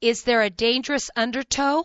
Is there a dangerous undertow?